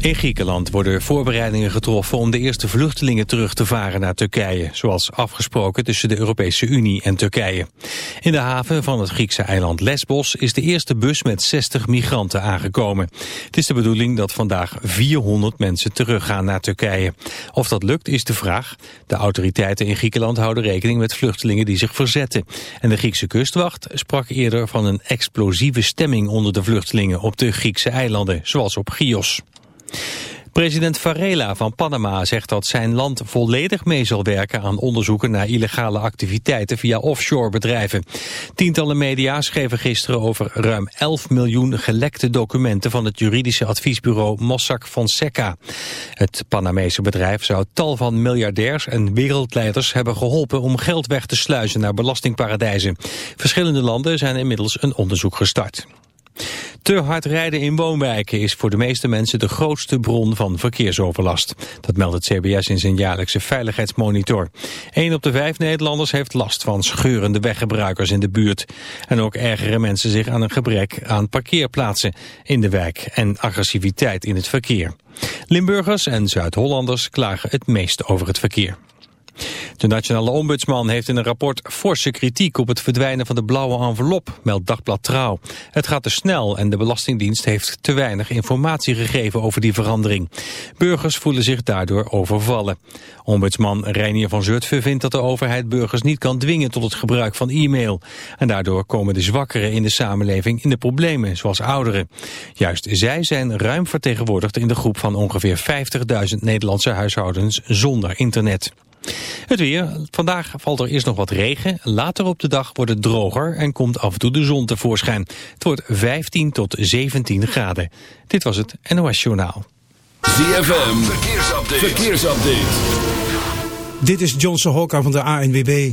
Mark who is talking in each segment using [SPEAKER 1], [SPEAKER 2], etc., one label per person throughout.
[SPEAKER 1] In Griekenland worden voorbereidingen getroffen om de eerste vluchtelingen terug te varen naar Turkije, zoals afgesproken tussen de Europese Unie en Turkije. In de haven van het Griekse eiland Lesbos is de eerste bus met 60 migranten aangekomen. Het is de bedoeling dat vandaag 400 mensen teruggaan naar Turkije. Of dat lukt is de vraag. De autoriteiten in Griekenland houden rekening met vluchtelingen die zich verzetten. En de Griekse kustwacht sprak eerder van een explosieve stemming onder de vluchtelingen op de Griekse eilanden, zoals op Chios. President Varela van Panama zegt dat zijn land volledig mee zal werken aan onderzoeken naar illegale activiteiten via offshore bedrijven. Tientallen media schreven gisteren over ruim 11 miljoen gelekte documenten van het juridische adviesbureau Mossack Fonseca. Het Panamese bedrijf zou tal van miljardairs en wereldleiders hebben geholpen om geld weg te sluizen naar belastingparadijzen. Verschillende landen zijn inmiddels een onderzoek gestart. Te hard rijden in woonwijken is voor de meeste mensen de grootste bron van verkeersoverlast. Dat meldt het CBS in zijn jaarlijkse veiligheidsmonitor. 1 op de vijf Nederlanders heeft last van scheurende weggebruikers in de buurt. En ook ergeren mensen zich aan een gebrek aan parkeerplaatsen in de wijk en agressiviteit in het verkeer. Limburgers en Zuid-Hollanders klagen het meest over het verkeer. De nationale ombudsman heeft in een rapport forse kritiek op het verdwijnen van de blauwe envelop, meldt Dagblad Trouw. Het gaat te snel en de Belastingdienst heeft te weinig informatie gegeven over die verandering. Burgers voelen zich daardoor overvallen. Ombudsman Reinier van Zutphen vindt dat de overheid burgers niet kan dwingen tot het gebruik van e-mail. En daardoor komen de zwakkeren in de samenleving in de problemen, zoals ouderen. Juist zij zijn ruim vertegenwoordigd in de groep van ongeveer 50.000 Nederlandse huishoudens zonder internet. Het weer. Vandaag valt er eerst nog wat regen. Later op de dag wordt het droger en komt af en toe de zon tevoorschijn. Het wordt 15 tot 17 graden. Dit was het NOS Journaal.
[SPEAKER 2] ZFM. Verkeersupdate. Verkeersupdate.
[SPEAKER 3] Dit is Johnson Hokka van de ANWB.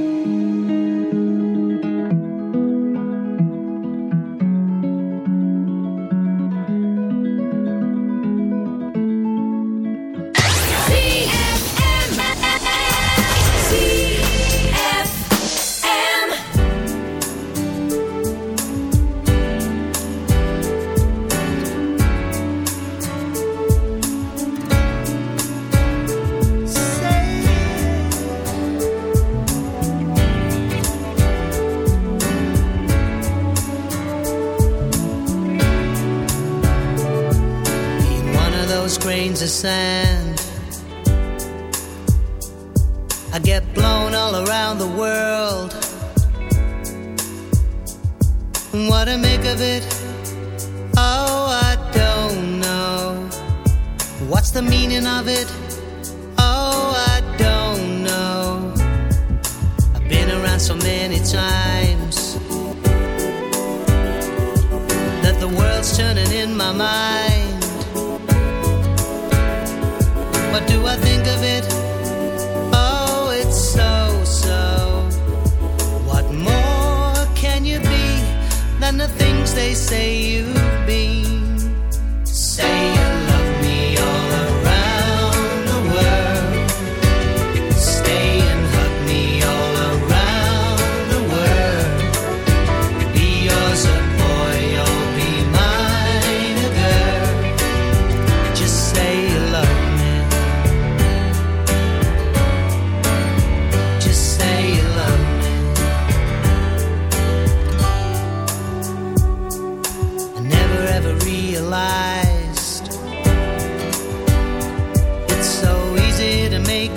[SPEAKER 4] Oh,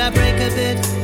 [SPEAKER 4] I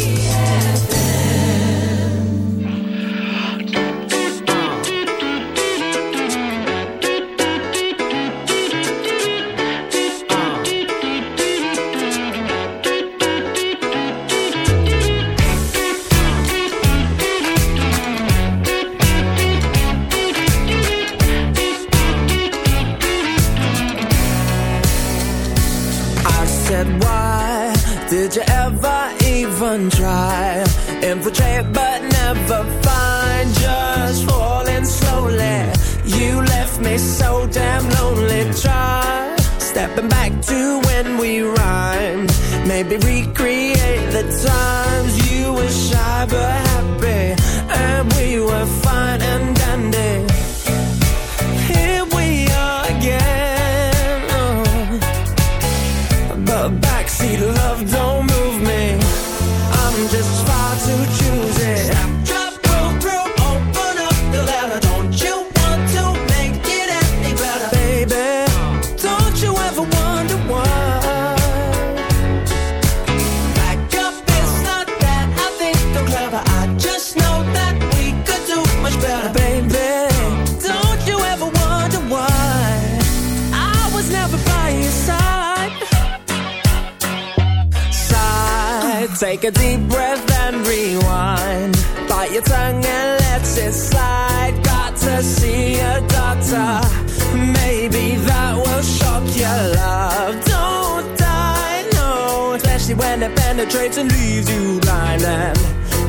[SPEAKER 5] man,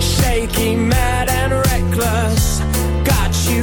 [SPEAKER 5] shaky, mad and reckless. Got you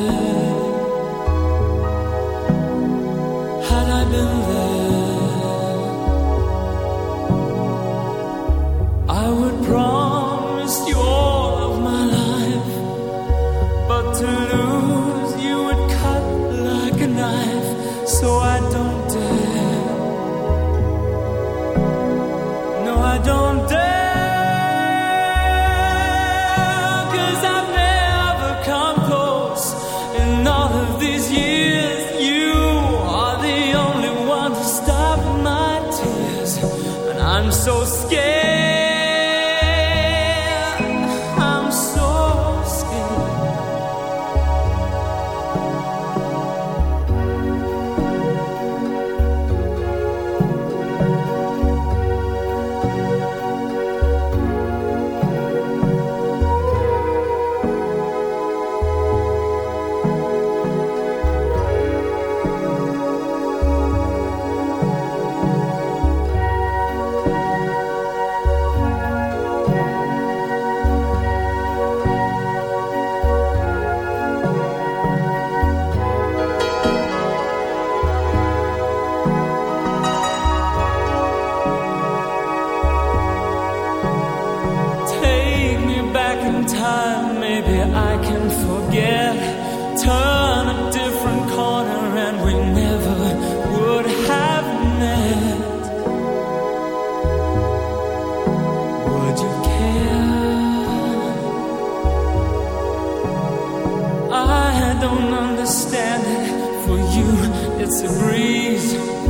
[SPEAKER 6] of a love.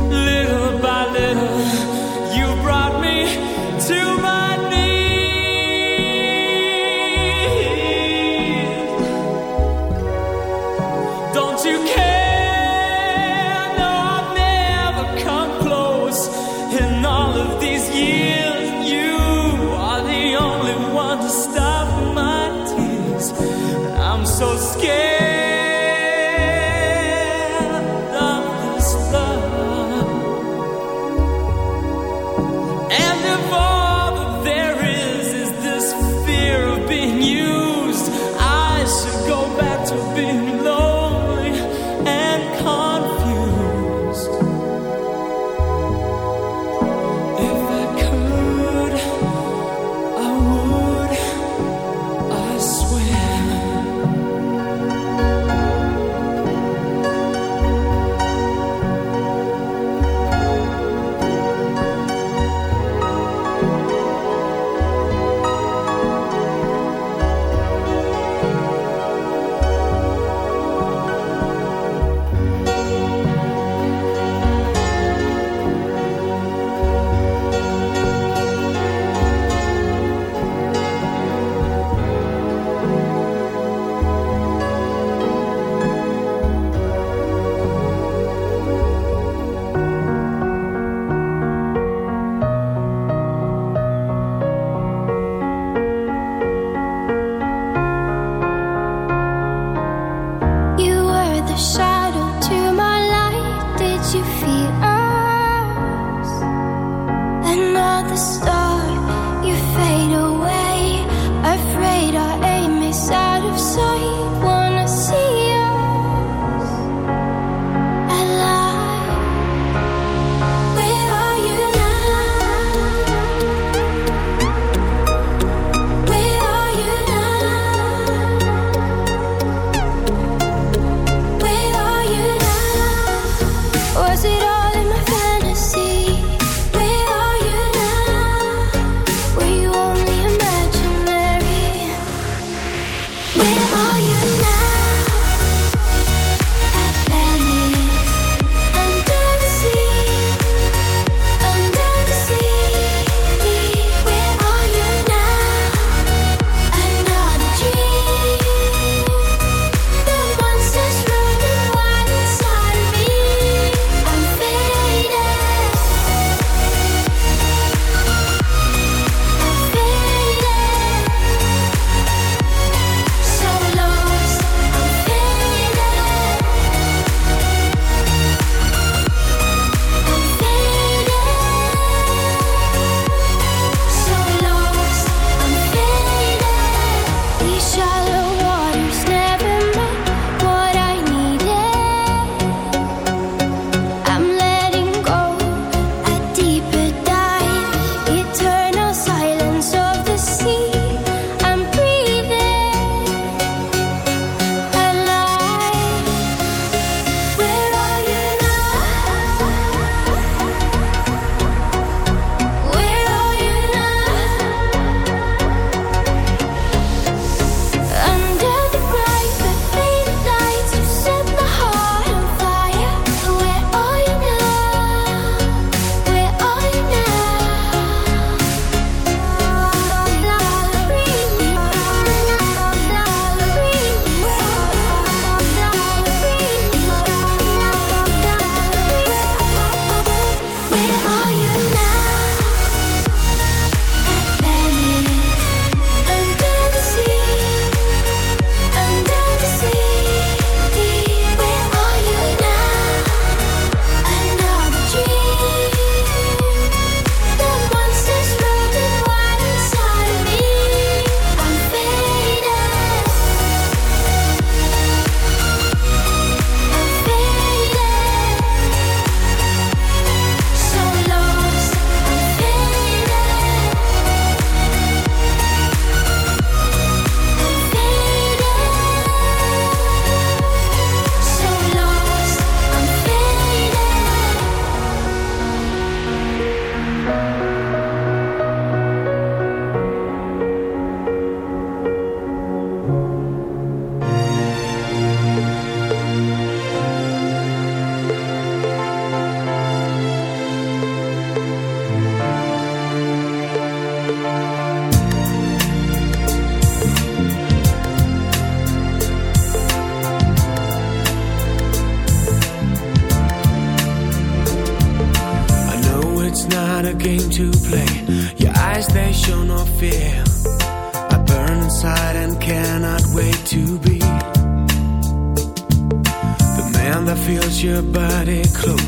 [SPEAKER 7] stars.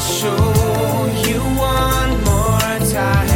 [SPEAKER 7] Show you one more time.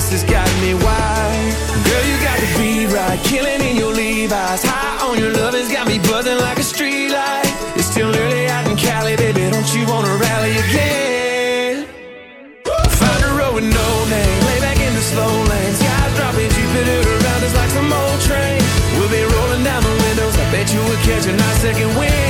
[SPEAKER 7] Kiss has got me wired. Girl, you got the beat right. Killing in your Levi's. High on your love has got me buzzing like a street light. It's still early out in Cali, baby. Don't you wanna rally again? Find a road with no name. Lay back in the slow lane. Skies dropping Jupiter around us like some old train. We'll be rolling down the windows. I bet you would catch a nice second wind.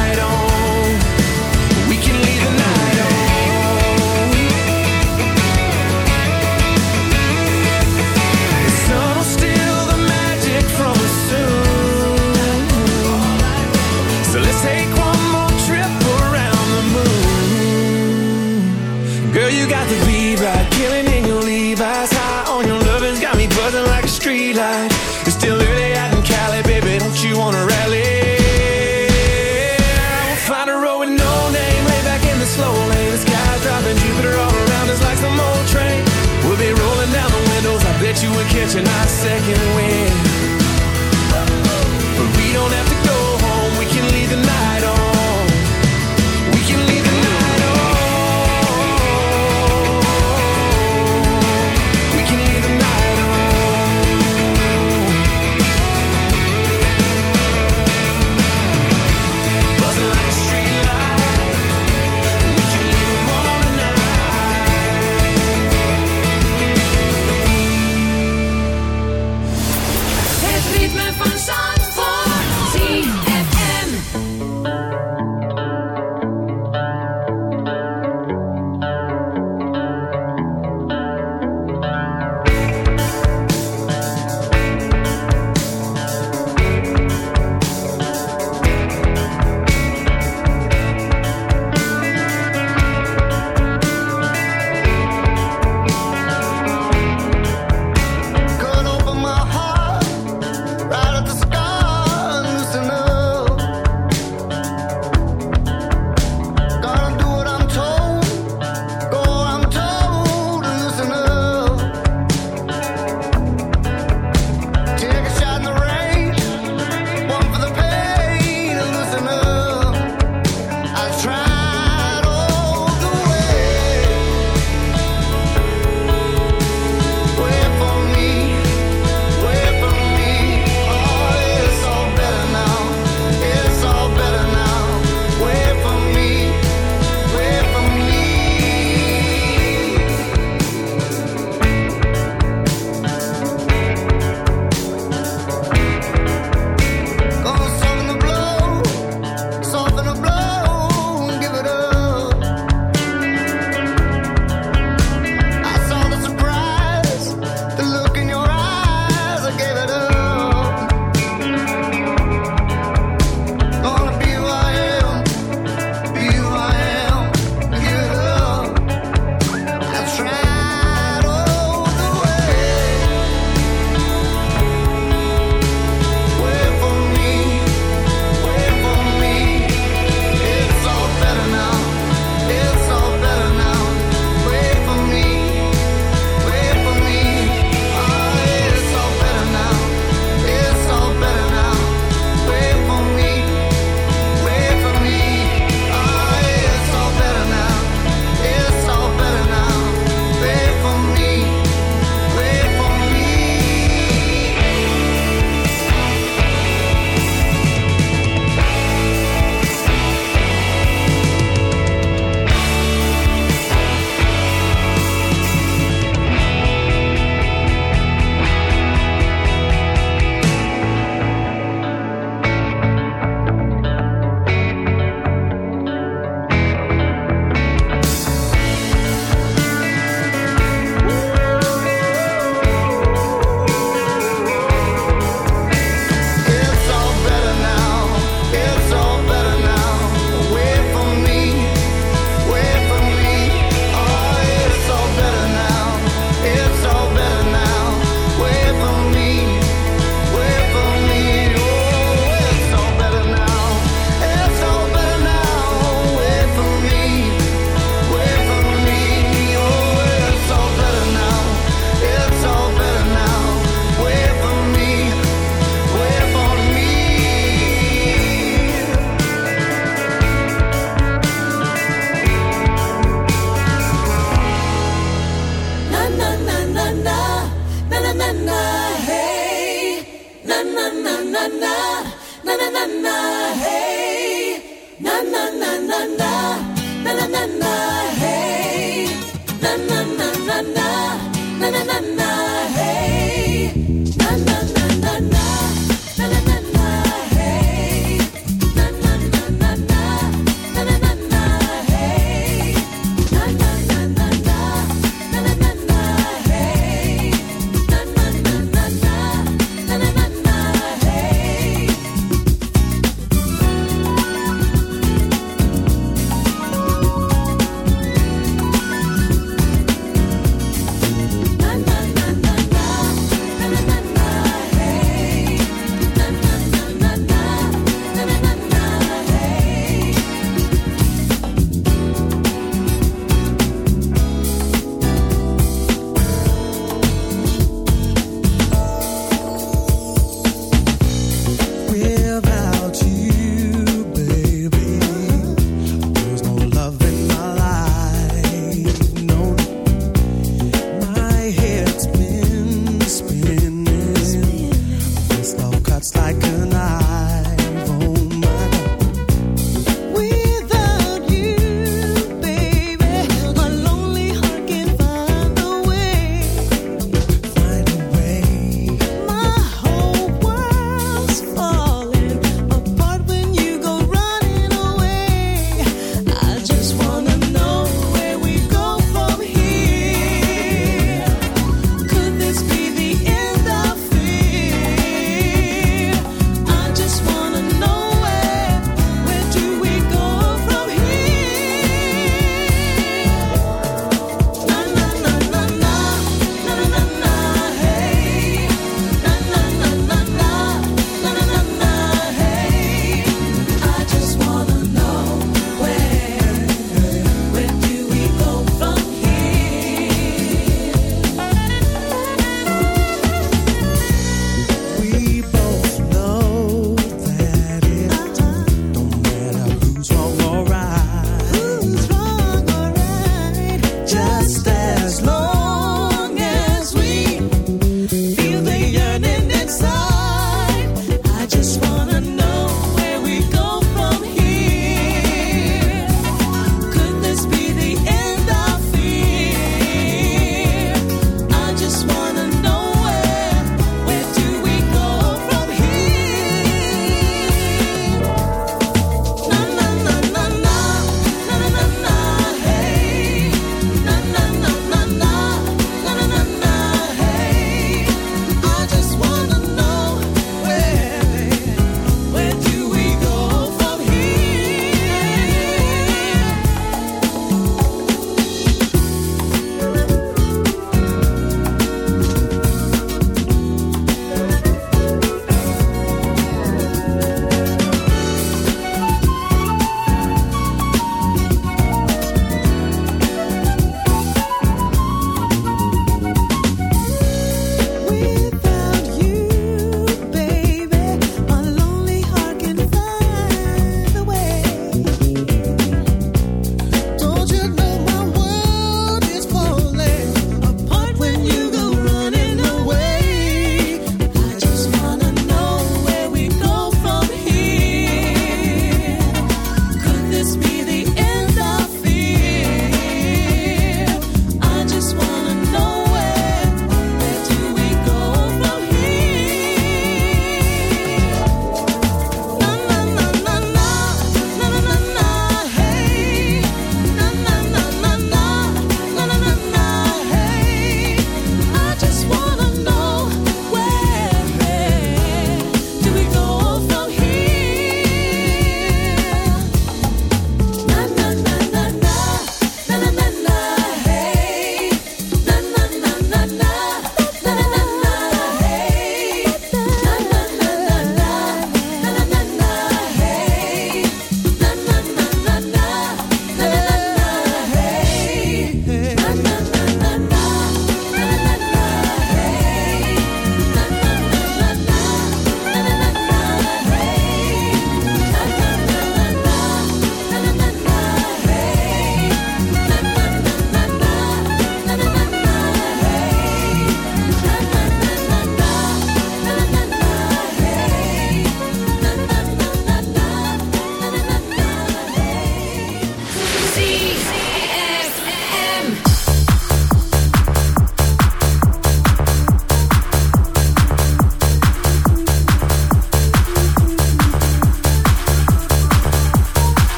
[SPEAKER 4] Girl, you got the be right? Killing in your Levi's. High on your lovin' got me buzzing like a street light. It's still early out in Cali, baby. Don't you wanna rally? We'll find a road with no name. Lay back in the slow lane. The sky's dropping Jupiter all around us like some old train. We'll be rolling down the windows. I bet you we're catching our second wind. can
[SPEAKER 8] I?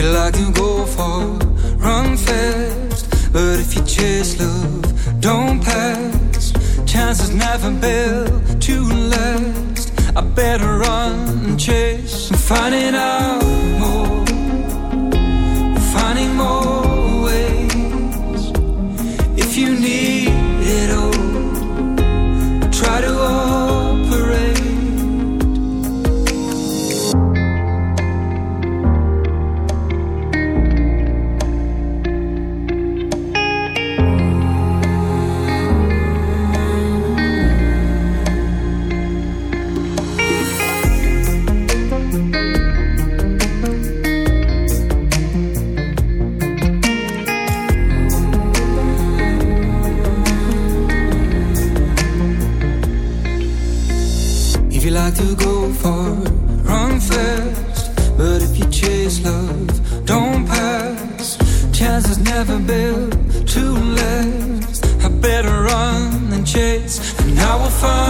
[SPEAKER 9] you like to go far, run fast. But if you chase love, don't pass. Chances never built to last. I better run and chase. I'm finding out more.
[SPEAKER 10] I will find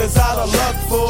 [SPEAKER 7] is out of luck, fool.